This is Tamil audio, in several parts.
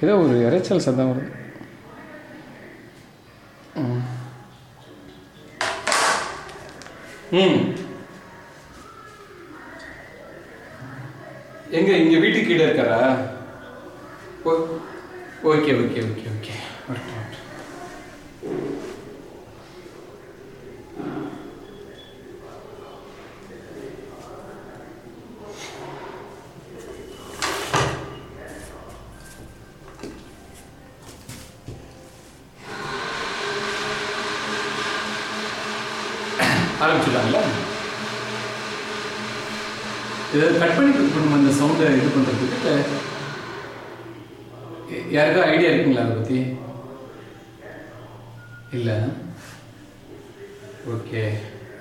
ஏதோ ஒரு இறைச்சல் சத்தம் வருது. ம். ம். எங்க இங்க வீட்டுக்கு கீழே இருக்காரா? ஓ- ஓகே ஓகே ஓகே ஓகே. வரட்டும், ஆரம்பிச்சுட்டாங்களா இதை கட் பண்ணிட்டு இருக்கணும் அந்த சவுண்டை இது பண்ணுறதுக்கு இல்லை ஐடியா இருக்குங்களா அதை பற்றி இல்லை. ஓகே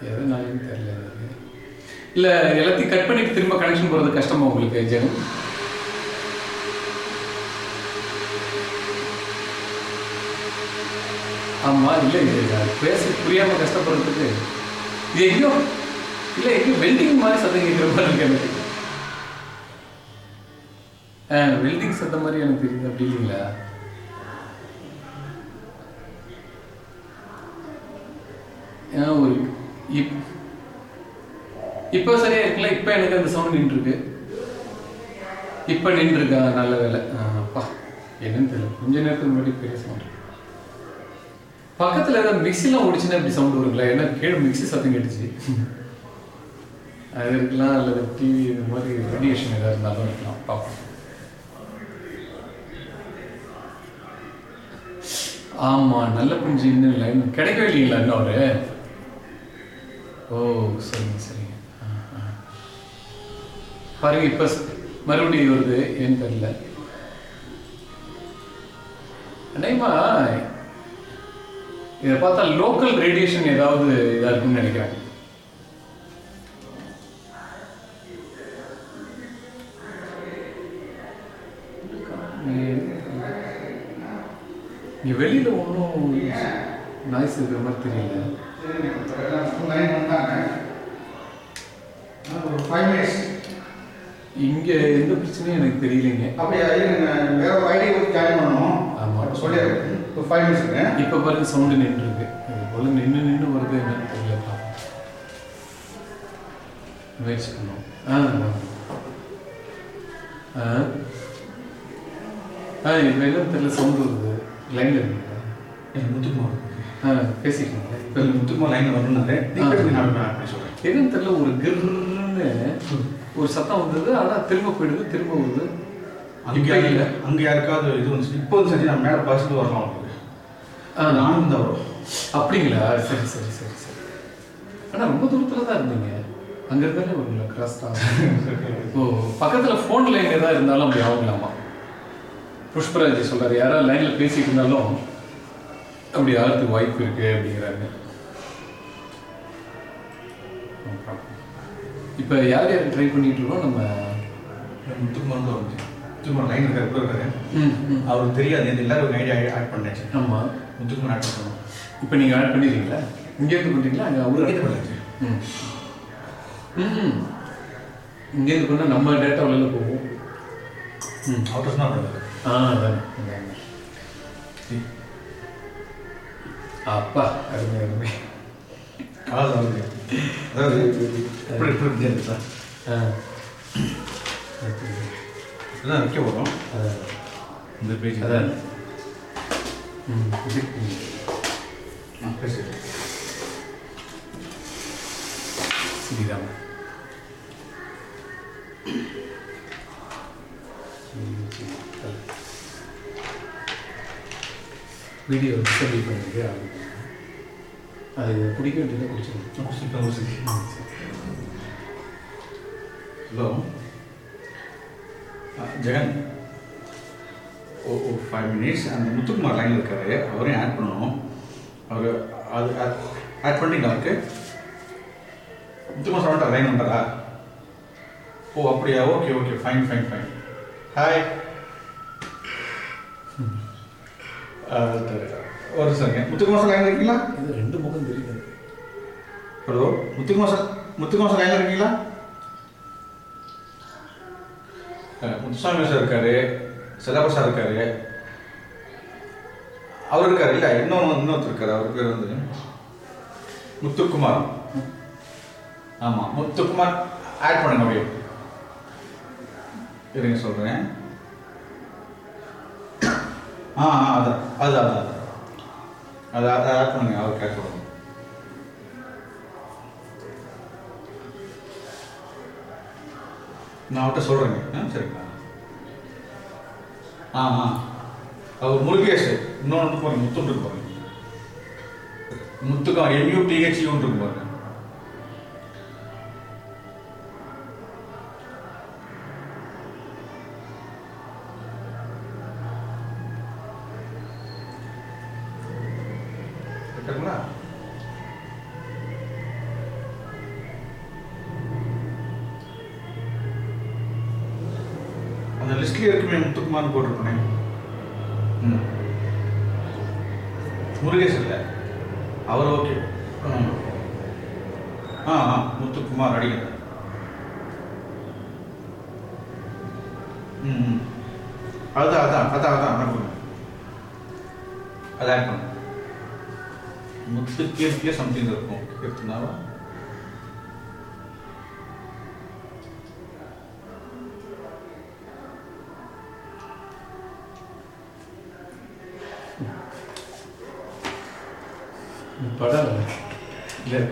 எதனாலும் தெரியல எனக்கு. இல்லை எல்லாத்தையும் கட் பண்ணிட்டு திரும்ப கனெக்ஷன் போகிறது கஷ்டமா உங்களுக்கு ஜெகன்? ஆமாம் இல்லை இது பேச புரியாமல் கஷ்டப்படுறதுக்கு இது எங்கேயோ இல்லை எங்கேயோ வெல்டிங் மாதிரி சத்தம் கேட்குற மாதிரி இருக்கு எனக்கு. ஆ வெல்டிங் சத்தம் மாதிரி எனக்கு தெரியுது அப்படி இல்லைங்களா? ஏன்னா ஒரு இப் இப்போ சரியா இருக்குல்ல? இப்போ எனக்கு அந்த சவுண்ட் நின்றுருக்கு. இப்போ நின்றுருக்கா. நல்ல வேலை. அப்பா என்னன்னு தெரியல. கொஞ்ச நேரத்துக்கு முன்னாடி பெரிய சவுண்ட் பக்கத்துல ஏதாவது மிக்சிலாம் ஓடிச்சுன்னா இப்படி சவுண்ட் வருங்களா? ஏன்னா கீழே மிக்ஸி சத்தம் கேட்டுச்சு. அது இருக்கலாம் அல்லது டிவி இது மாதிரி ரேடியேஷன் ஏதாவது இருந்தாலும் இருக்கலாம். பார்ப்போம். ஆமா நல்ல புரிஞ்சு இன்னும் இல்லை. இன்னும் கிடைக்கவே இல்லைங்களா இன்னும் அவரு? ஓ சரிங்க சரிங்க. பாருங்க இப்ப மறுபடியும் வருது. ஏன்னு தெரியல. அநேகமா இதை பார்த்தா லோக்கல் ரேடியேஷன் ஏதாவது இதா இருக்கும்னு நினைக்கிறேன். இங்க வெளியில ஒன்றும் நாய்ஸ் இருக்கிற மாதிரி தெரியல. லைன் வந்தாங்க ஒரு ஃபைவ் மினிட்ஸ் இங்க எந்த பிரச்சனையும் எனக்கு தெரியலைங்க. அப்படியே இருங்க வேற ஐடி ஜாயின் பண்ணணும். ஆமா. அப்போ சொல்லிடுறேன். ஒரு ஃபைவ் மினிட்ஸ் இப்ப பாருங்க சவுண்டு நின்று இருக்கு அது போல நின்று நின்று வருது என்னன்னு தெரியல. முயற்சி பண்ணுவோம். ஆ. ஆ. ஆ இப்போ என்ன தெரியல சவுண்ட் வருது. லைன்ல இருக்குங்களா முத்துக்குமார் ஆ பேசிக்கலாங்களா இப்போ இப்போ முத்துக்குமார் லைன் வரணும்னாலே என்னன்னு தெரியல ஒரு கிர்ன்னு ஒரு சத்தம் வந்தது ஆனா திரும்ப போயிடுது திரும்ப வருது. அங்கே இப்போ இல்லை. அங்கே யாருக்காவது இது வந்து இப்போ வந்து சரி நான் மேலே பஸ்ஸில் வரலாம். நானும் தான் வரும். அப்படிங்களா? சரி சரி சரி சரி. ஆனா ரொம்ப தூரத்துல தான் இருந்தீங்க. அங்க இருந்தாலே வருங்களா கிராஸ் தான். ஓ பக்கத்துல ஃபோன் லைன் ஏதாவது இருந்தாலும் அப்படி ஆகலாமா? புஷ்பராஜ் சொல்றாரு யாராவது லைன்ல பேசிட்டு இருந்தாலும் அப்படி ஆகிறதுக்கு வாய்ப்பு இருக்கு அப்படிங்கிறாங்க இப்போ யார் யார் ட்ரை பண்ணிட்டு இருக்கோம்? நம்ம முத்துக்குமார் முத்துக்குமார் லைன் இருக்காரு இருக்காரு. ம் ம். அவருக்கு தெரியாது. எல்லாரும் ஐடியா ஆட் பண்ணாச்சு. ஆமா. முத்துக்குமார் ஆட் பண்ணணும். இப்போ நீங்க ஆட் பண்ணிடுறீங்களா இங்கேருந்து பண்ணுறீங்களா அங்கே அவரு இங்கேருந்து பண்ணாச்சு. ம். இங்கேருந்து பண்ணால் நம்ம டேட்டா உள்ள போகும். ம். அவுட்டர்ஸ் தான் பண்ணுவாரு ஆ அதான். அதான். அப்பா அருமை அருமை. காசு ஆகுது அதாவது இப்படி இப்படி இருந்தது சார். ஆ. இதுதான் வைக்க அதான். இந்த பேஜ் அதான். ம் நான் பேசுகிறேன் வீடியோ சப்மிட் பண்ணிட்டு அது பிடிக்க வேண்டியதை பிடிச்சிருக்கும் super hello Jagan. Oh oh five minutes அந்த முத்துக்குமார் லைனில் இருக்காரு. அவரையும் ஆட் பண்ணணும். அவர் அது ஆட் பண்ணிட்டீங்களா அவருக்கு? முத்துக்குமார் சொல்லிட்டா லைன் வந்துட்டாரா ஓ அப்படியா? Okay okay fine fine fine hi ஒரு சரிங்க முத்துக்குமார் சார் லைனில் இருக்கீங்களா? இது ரெண்டு முகம் தெரியுது. Hello Muthukumar sir Muthukumar sir லைனில் இருக்கீங்களா? முத்துசாமி சார் இருக்காரு. சிலபஸாக இருக்காரு. அவர் இருக்காரு இல்லை? இன்னொன்று இன்னொருத்தர் இருக்காரு. அவர் பேர் வந்து முத்துக்குமார். ஆமாம் முத்துக்குமார் ஆட் பண்ணுங்க அப்படியே இருங்க சொல்கிறேன் ஆ ஆ அதான் அது அதான் அது. அதை ஆட் பண்ணுங்க. அவர் கேட்க சொல்லுங்க நான் அவர்கிட்ட சொல்கிறேங்க ஆ சரிங்களா ஆமாம் அவர் முருகேஷ் இன்னொன்று பாருங்க முத்துன்னு இருக்கு முத்துக்கா எம்யூ டிஹெச் ஒன்று பாருங்க. கரெக்டுங்களா லிஸ்ட்லயே இருக்குமே முத்துக்குமார்னு போட்டிருக்கேன். முருகேஷ் இல்லை? அவர் ஓகே. ஆ ஆ முத்துக்குமார் அடிக்கிறேன் ம் ம். அதான் அதான் அதான் அதான் அனுப்புங்க அதை ஆட் பண்ணு. முத்து சம்திங் இருக்கும். கீர்த்தனாவா? படம் இல்லை.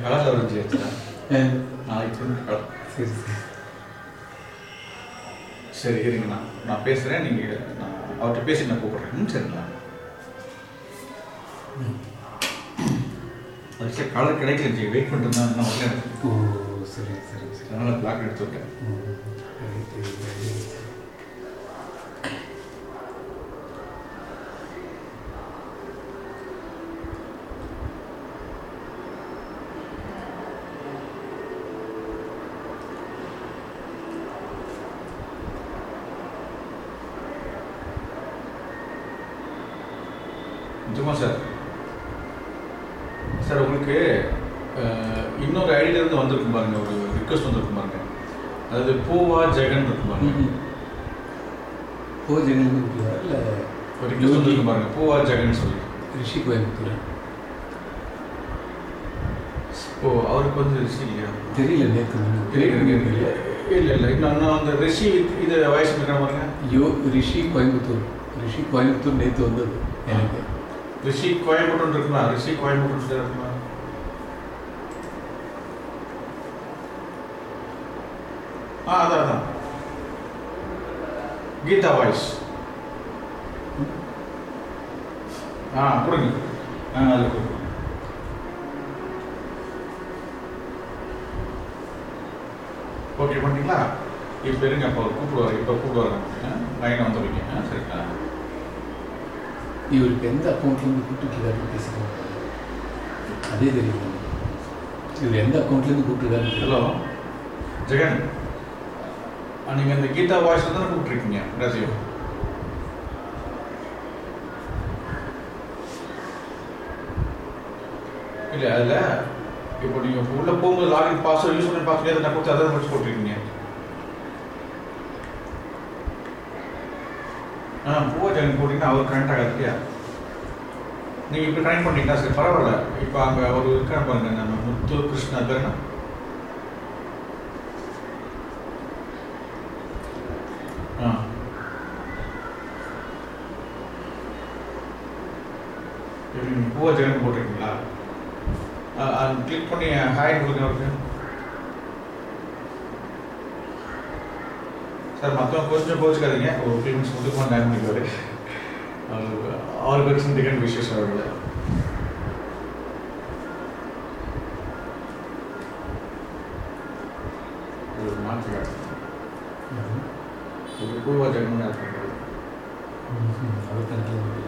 கலரில் வரைஞ்சி ஏ, நாளைக்கு கலர். சரி சரி. சரி இருங்கண்ணா நான் பேசுகிறேன் நீங்கள் நான் அவர்கிட்ட பேசி நான் கூப்பிட்றேன். சரிங்களா? அதுக்கு கலர் கிடைக்கல வெயிட் பண்ணிட்டு நான் வரல எனக்கு ஓ சரி சரி சரி. அதனால் பிளாக் எடுத்து விட்டேன். ம், right, right, right. நிஜமா சார். சார் உங்களுக்கு இன்னொரு ஐடியிலேருந்து வந்திருக்கும் பாருங்க. ஒரு ரிக்வஸ்ட் வந்திருக்கும் பாருங்க. அதாவது பூவா ஜெகன் இருக்கும் பாருங்க. ஓ ஜெகன் இல்லை? ஒரு ரிக்வஸ்ட் வந்திருக்கும் பாருங்க. பூவா ஜெகன் சொல்லி. ரிஷி கோயம்புத்தூர்? ஓ அவருக்கு வந்து ரிஷி இல்லையா? தெரியல நேற்று இருக்கு. இல்லை இல்லை. இன்னும் இன்னும் அந்த ரிஷி இது வயசு பாருங்க? யோ ரிஷி கோயம்புத்தூர். ரிஷி கோயம்புத்தூர் நேற்று வந்தது எனக்கு. ரிஷி கோயம்புத்தூர் இருக்குமா? ரிஷி கோயம்புத்தூர் இருக்குமா? ஆ அதான் அதான். கீதா வாய்ஸ். ஆ கொடுங்க. ஆ அது கொடுங்க. ஓகே பண்ணிங்களா இப்போ இருங்க அப்போ அவர் கூப்பிடுவார் இப்போ கூப்பிடுவார். லைனை வந்து வைங்க. ஆ, சரிங்களா இவருக்கு எந்த அக்கௌண்ட்லேருந்து கூப்பிட்டுருக்காருன்னு பேசுகிறாங்க அதே தெரியல இவர் எந்த அக்கௌண்ட்லேருந்து கூப்பிட்டுருக்காரு ஹலோ. ஜெகன் நீங்கள் இந்த கீதா வாய்ஸ் தானே கூப்பிட்டுருக்கீங்க ரசியம் இல்லை அதில் இப்போ நீங்கள் உள்ளே போகும்போது லாகின் பாஸ்வேர்டு யூஸ் பண்ணி பாஸ்வேர்டு அதை கொடுத்து அதை வச்சு போட்டிருக்கீங்க. ஆ போட்டிங்கன்னா அவர் கனெக்ட் ஆகாது இல்லையா? நீங்கள் இப்போ கனெக்ட் பண்ணிட்டீங்களா சரி பரவாயில்ல. இப்போ அங்கே ஒரு இருக்கிற பாருங்க நம்ம முத்து கிருஷ்ணா பேருனா ஆ. எப்படி நீங்கள் பூவா ஜெகன் போட்டிருக்கீங்களா? கிளிக் பண்ணி ஹாய் கொடுங்க அவருக்கு. சார் மற்றவங்க கொஞ்சம் போச்சுக்காதீங்க ஒரு ஃபிஃப்டி மினிட்ஸ் மட்டும் நேரம் பண்ணிக்குவாரு ஆல் பெட்ஸ் செகண்ட் விஷஸ் அவர்கள் ஒரு மாற்று ஒரு பூவா ஜெகன் நேரம் பண்ணுறது? அவர் கணக்கில்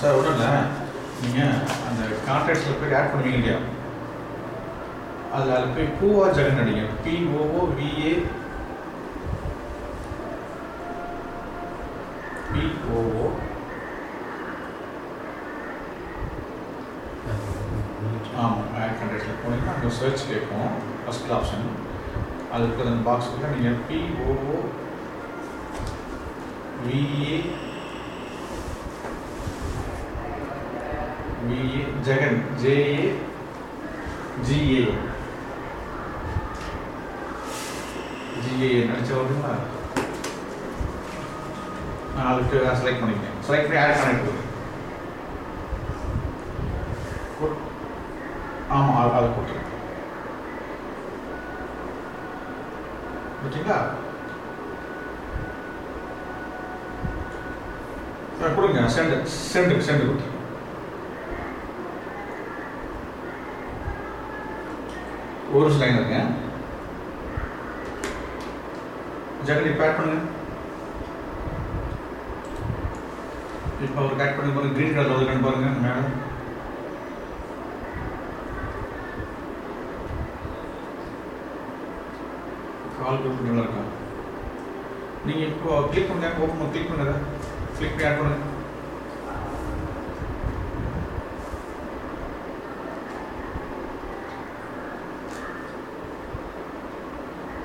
சார் ஒன்றும் இல்லை நீங்கள் அந்த கான்ட்ராக்ட்ஸில் போய் ஆட் பண்ணுவீங்க. இல்லையா அதில் அதில் போய் பூவா ஜெகன் அடிங்க பிஓஓ விஏ பிஓஓ ஆமாம் ஆட் கான்ட்ராக்டில் போனீங்கன்னா அங்கே சர்ச் கேட்போம் ஃபஸ்ட் ஆப்ஷன் அதுக்கு அந்த பாக்ஸுக்குள்ளே நீங்கள் P O O V A P A Jagan J A G A G A நினச்ச வருதுங்களா பேர் அதுக்கு செலக்ட் பண்ணிக்கிறேன் செலக்ட் பண்ணி ஆட் பண்ணிட்டு ஆமாம் அது அதை கொடுத்துருக்கேன் ஓகேங்களா கொடுங்க சென்ட் சென்ட் சென்ட் கொடுத்துருங்க ஒரு ஸ்லைன் இருங்க ஜெகடி பேக் பண்ணுங்க. இப்போ ஒரு கட் பண்ணி பாருங்க. க்ரீன் கலர் வருதுன்னு பாருங்க. மேடம் கால் கொடுத்து நல்லா இருக்கா? நீங்கள் இப்போ கிளிக் பண்ணுங்க. ஓப்பன் கிளிக் பண்ணுங்க. கிளிக் பண்ணி ஆட் பண்ணுங்க.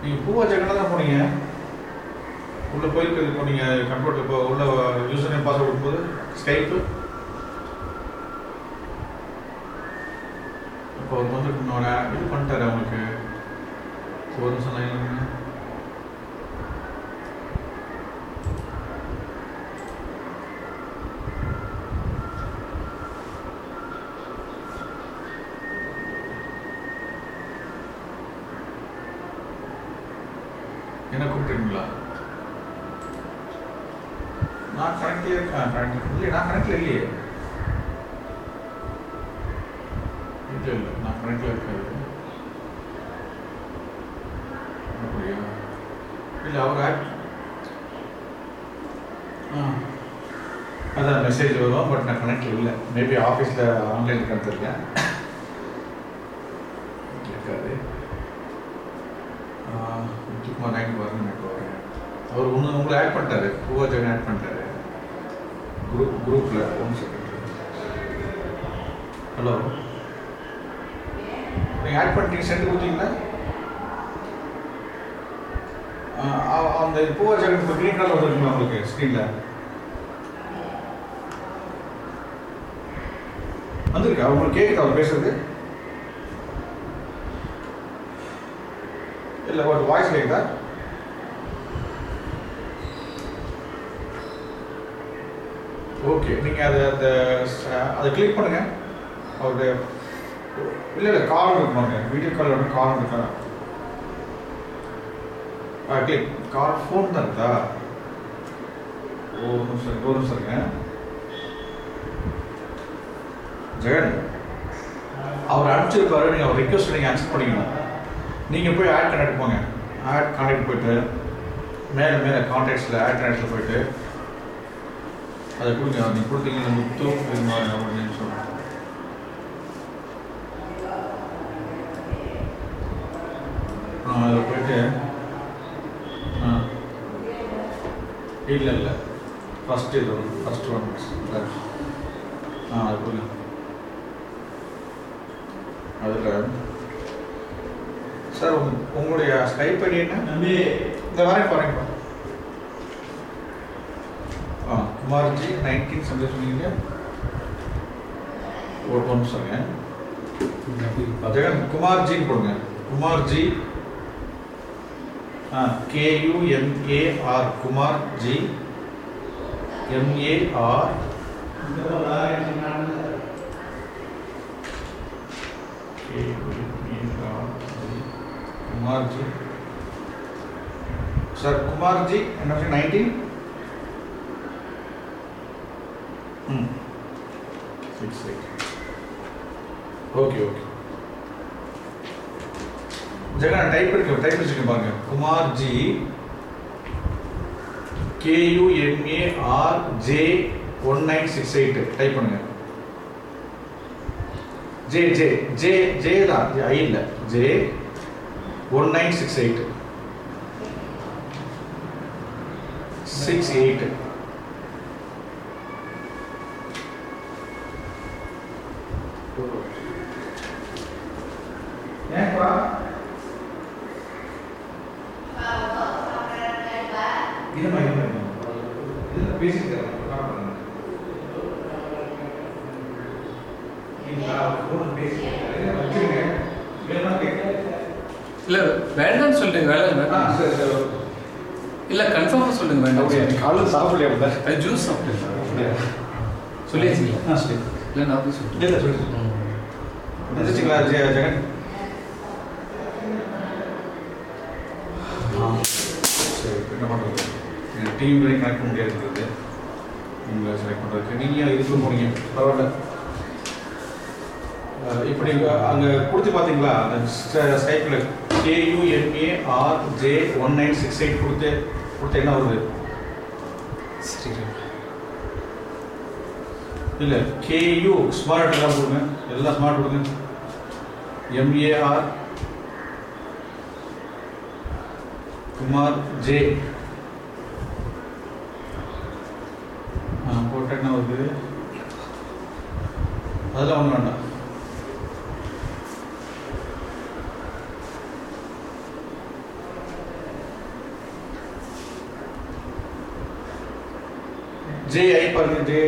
நீங்கள் பூவா ஜெகனா தான் போனீங்க. உள்ளே போயிருக்கு இப்போ நீங்கள் கம்ப்யூட்டர் இப்போ உள்ள யூசர் நேம் பாஸ்வேர்ட் போது ஸ்கைப்பு இப்போ வந்து இன்னொரு இது பண்ணிட்டாரு அவங்களுக்கு ஒரு நிமிஷம் line ல இருங்க. கேட்குறீங்களா நான் கணக்கில் இருக்கேன் கணக்கில் இல்லையே நான் கணக்கில் இல்லையே. இல்லை இல்லை நான் கணக்கில் இருக்காது அப்படியா? இல்லை அவர் ஆட் அதான் மெசேஜ் வரும் பட் நான் கணக்கில் இல்லை. மேபி ஆஃபீஸில் ஆன்லைன் கணக்கிருக்கேன் இருக்காது முத்துக்குமார் நாய்க்கு வரணும் எனக்கு அவர் ஒன்று உங்களை ஆட் பண்ணிட்டாரு. பூவா ஜெகன் ஆட் பண்ணிட்டாரு. குரூப் குரூப்பில் ஒன் செகண்ட் ஹலோ நீங்கள் ஆட் பண்ணிட்டீங்க சென்ட் கொடுத்தீங்களா? அந்த பூவா ஜெகன் இப்போ க்ரீன் கலர் வந்துருக்குங்களா உங்களுக்கு ஸ்க்ரீனில் வந்திருக்கா? உங்களுக்கு கேட்குதா அவர் பேசுறது? இல்லை ஒரு வாய்ஸ் கேட்குதா ஓகே நீங்கள் அதை அந்த அதை கிளிக் பண்ணுங்க. அவருடைய இல்லை இல்லை கால் இருக்கு பாருங்க வீடியோ கால் வந்து கால் இருக்கா ஆ கிளிக் கால் ஃபோன் தான் இருக்கா? ஒரு நிமிஷம் ஒரு நிமிஷம் இருங்க. ஜெகன் அவர் அனுப்பிச்சிருப்பாரு. நீங்கள் அவர் ரிக்வஸ்ட் நீங்கள் அக்செப்ட் பண்ணிக்கணும் நீங்கள் போய் ஆட் கனெக்ட் போங்க. ஆட் கனெக்ட் போயிட்டு மேலே மேலே கான்டாக்ட்ஸில் ஆட் கனெக்டில் போயிட்டு அதை கொடுங்க. நீங்கள் கொடுத்தீங்கன்னா முத்து அப்படின்னு சொல்லுங்கள் ஆ அதில் போயிட்டு ஆ. இல்லை இல்லை. ஃபஸ்ட் இது ஒன்று ஃபஸ்ட் ஒன் ஆ அது கொடுங்க. அதில் சார் உங்க- உங்களுடைய ஸ்கைப் ஐடி என்ன இந்த வரேன் பாருங்க ஆ குமார்ஜி நைன்டீன் சம்திங் சொன்னீங்க. ஒரு ஒன்று சொல்லுங்க ஜெகன் குமார்ஜின்னு போடுங்க. குமார்ஜி ஆ K U M A R Kumar ji M A R K U M A R Kumarji. Sir Kumarji என்ன நைன்டீன் ம். Six eight okay okay Jaga type பண்ணி டைப் வச்சுக்க பாருங்க. Kumarji. K U M A R J one nine six eight type பண்ணுங்க. ஜே ஜே ஜே ஜே தான். ஐ இல்லை. J one nine six eight six eight ஏன்பா இருமா இருமா இதில் பேசிட்டு ஃபோன் பேசி வச்சுருங்க கேட்க இல்லை வேண்டாம்னு சொல்லிட்டு வேலை வேண்டாம். சரி சரி இல்லை கன்ஃபார்மாக சொல்லுங்க வேண்டாம் காலையில் சாப்பிடலையா அது ஜூஸ் சாப்பிட்டேன். சொல்லியாச்சுங்களா? ஆ சரி. இல்லை நான் போய் சொல்லிட்டேன். இல்லை சொல்லி ம். வந்துச்சுங்களா ஜெய ஜெகன்? என்ன பண்ணுறது டீம் வரைக்கும் கனெக்ட் பண்ண முடியாது உங்களை செலக்ட் பண்ணுறதுக்கு நீங்கள் இதுக்கு போனீங்க பரவாயில்ல. இப்படி அங்கே கொடுத்து பார்த்தீங்களா? அந்த ஸ்கைப்பில் K U M A R J one nine six eight கொடுத்து கொடுத்து என்ன வருது? இல்லை கேயூ ஸ்மார்ட் எல்லாம் கொடுங்க. எல்லாம் ஸ்மார்ட் கொடுங்க. எம்ஏஆர் குமார் ஜே ஆ போட்ட என்ன வருது? அதெல்லாம் ஒன்றும் வேண்டாம். ஜே ஐ பாருங்க J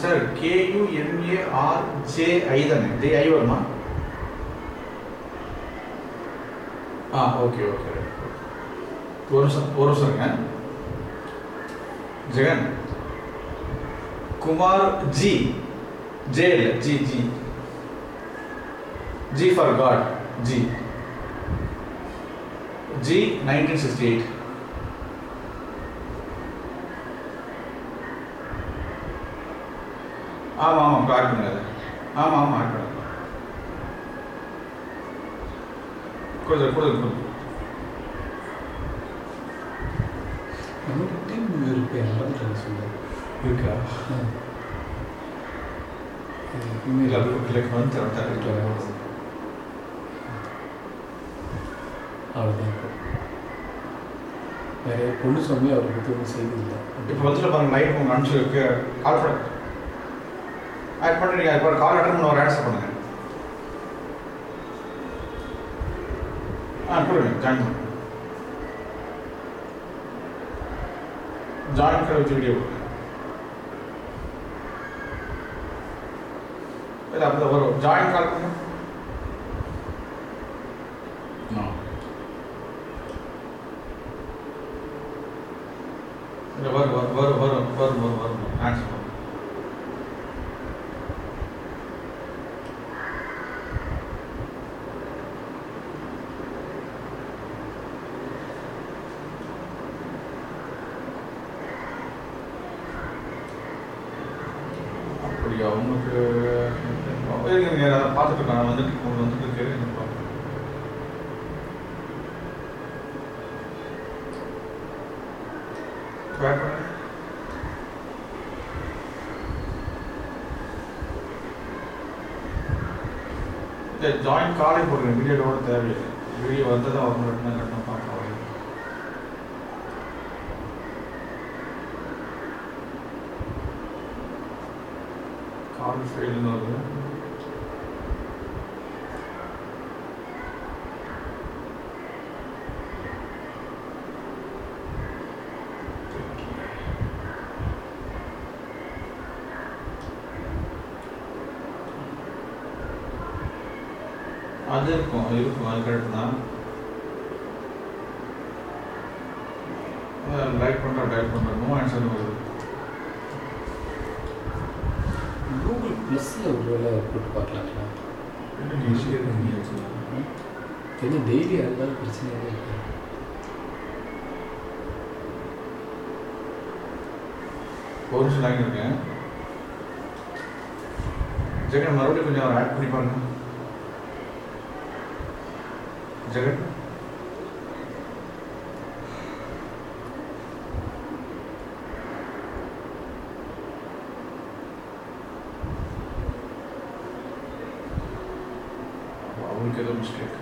sir K U M A R J I தானே ஜேஐ வருமா? ஆ ஓகே ஓகே ஒரு நிமிஷம் ஒரு நிமிஷம்ங்க ஜெகன். குமார் ஜி ஜே இல்லை G G G for God G G nineteen sixty eight ஆமாம் ஆமாம் ஆட் பண்ணுங்க அதை ஆமாம் ஆமாம் ஆட் கொடுங்க. கொடுங்க நமக்கு டீம் இருக்கு? இல்லை இல்லை வந்து தரேன் அவ்வளோதான் இப்போ வேற பொண்ணு சுவாமி அவரை பற்றி ஒன்றும் இப்போ வந்துட்டு பாருங்க லைட் உங்கள் அனுப்பிச்சு கால் பண்ண. ஆட் பண்ணுறீங்க இப்போ கால் அட்டன் பண்ண ஒரு ஆன்சர் பண்ணுங்க. ஆ கொடுங்க ஜாயின் பண்ணுங்க ஜாயின் கர வச்சு வீடியோ கொடுங்க. இல்லை அப்படி வரும். ஜாயின் கால் பண்ணுங்க வரும் வரும் வரும் வரும் வரும் வரும் வரும் ஆன்சர் பண்ணுங்க அப்படியா உங்களுக்கு இருங்க அதை பார்த்துட்டு இருக்கேன் நான் வந்துட்டு கொண்டு வந்துட்டு இருக்கு எனக்கு ஜாயின் காலே போடுங்க. வீடியோட தேவையில்லை. வீடியோ வந்ததான் அவங்க மட்டும் கட்டணம் பார்க்கலாம் கால் ஃபெயில்னு வருது. அது இருக்கும். இருக்கும். அது கரெக்ட் தான். லைக் பண்ணுறேன் டைப் பண்ணுறேன் நோ ஆன்சர் வருது. கூகுள் ப்ளஸ்ஸில் ஒரு வேலை போட்டு பார்க்கலாங்களா? தெரியும் டெய்லி அதுதான் பிரச்சனையாக இருக்கு ஒரு நிமிஷம் இருக்கேன். ஜெகன் மறுபடியும் கொஞ்சம் ஆட் பண்ணி பாருங்க. ஜெகன் அவங்களுக்கு ஏதோ மிஸ்டேக்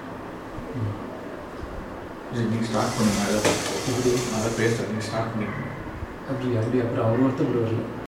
நீங்கள் ஸ்டார்ட் பண்ணுங்க அதை இப்படி அதை பேசுகிறேன் நீங்கள் ஸ்டார்ட் பண்ணிக்கணும் அப்படி அப்படி அப்புறம் அவர் வருத்தப்படுவார்ல